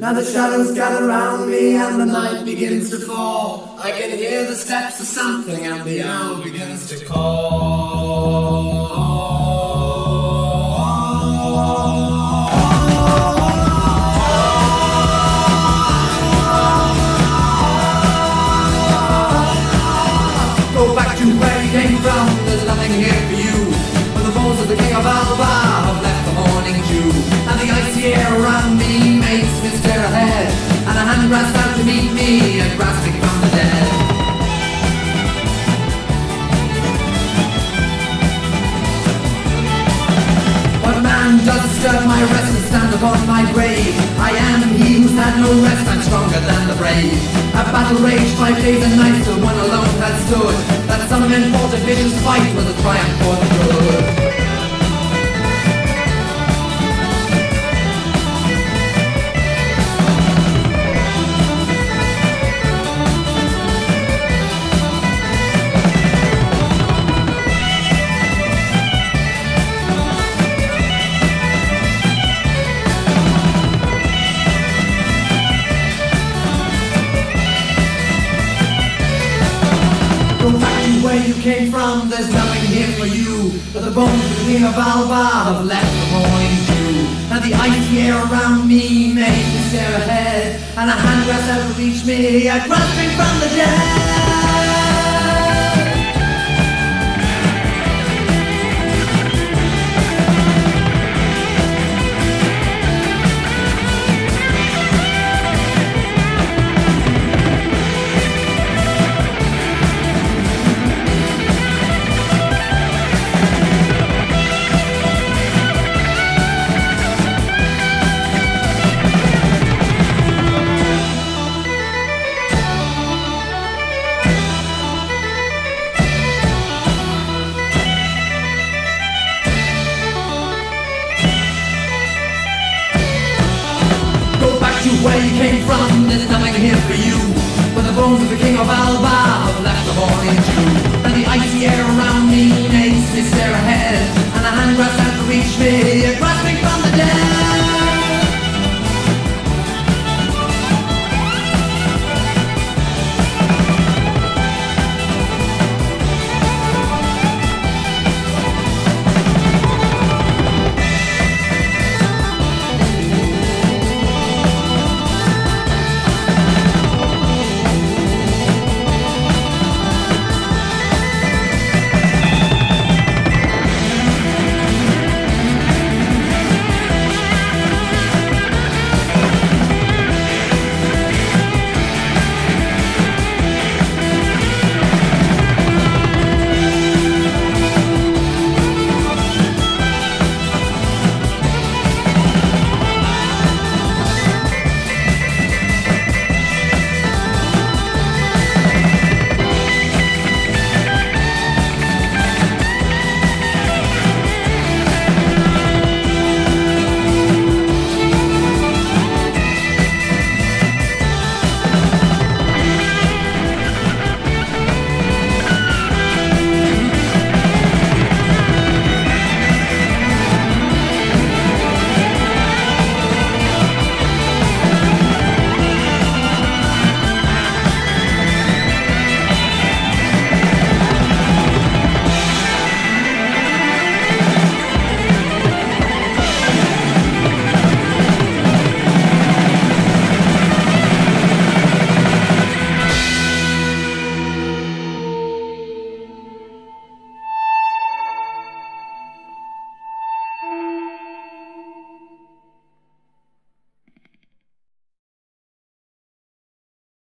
Now the shadows gather round me and the night begins to fall. I can hear the steps of something and the owl begins to call. Go back to where you came from, there's nothing here my rest and stand upon my grave? I am he who's had no rest, I'm stronger than the brave. A battle raged five days and nights till one alone had stood. That some men fought a vicious fight was a triumph for the good. You came from, there's nothing here for you. But the bones of the king of left morning dew. And the icy air around me makes me stare ahead. And a hand grasp out to reach me, a grasping from the dead. Where you came from, there's nothing here for you. But the bones of the king of Alba